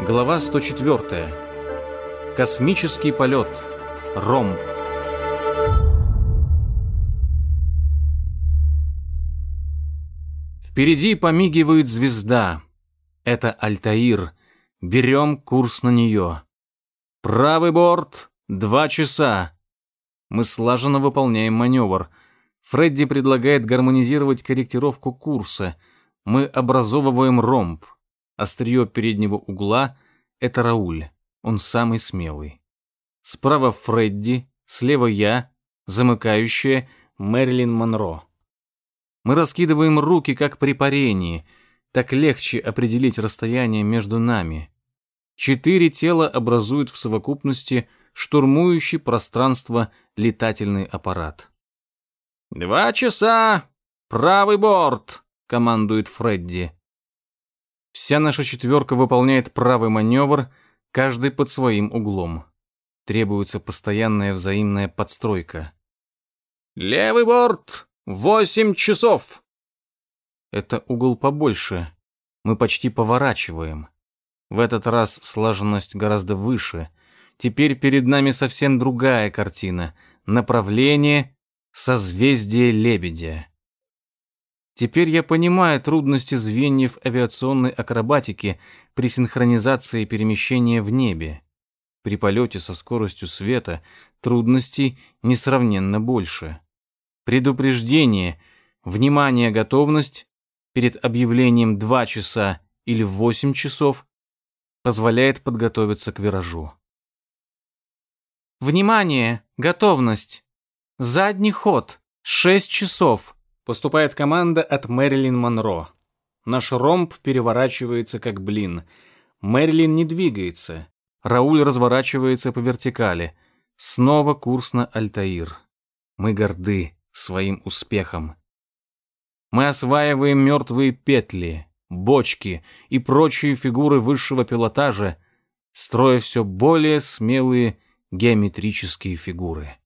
Глава 104. Космический полет. Ромб. Впереди помигивает звезда. Это Альтаир. Берем курс на нее. Правый борт. Два часа. Мы слаженно выполняем маневр. Фредди предлагает гармонизировать корректировку курса. Мы образовываем ромб. Острие переднего угла — это Рауль. Он самый смелый. Справа Фредди, слева я, замыкающая Мэрилин Монро. Мы раскидываем руки, как при парении. Так легче определить расстояние между нами. Четыре тела образуют в совокупности штурмующий пространство летательный аппарат. «Два часа! Правый борт!» — командует Фредди. Вся наша четверка выполняет правый маневр, каждый под своим углом. Требуется постоянная взаимная подстройка. «Левый борт! Восемь часов!» Это угол побольше. Мы почти поворачиваем. В этот раз слаженность гораздо выше. Теперь перед нами совсем другая картина. Направление — созвездие лебедя. Теперь я понимаю трудности звеньев авиационной акробатики при синхронизации перемещения в небе. При полете со скоростью света трудностей несравненно больше. Предупреждение, внимание, готовность перед объявлением 2 часа или 8 часов позволяет подготовиться к виражу. Внимание, готовность. Задний ход, 6 часов. Поступает команда от Мэрилин Монро. Наш ромб переворачивается как блин. Мэрилин не двигается. Рауль разворачивается по вертикали. Снова курс на Альтаир. Мы горды своим успехом. Мы осваиваем мертвые петли, бочки и прочие фигуры высшего пилотажа, строя все более смелые геометрические фигуры.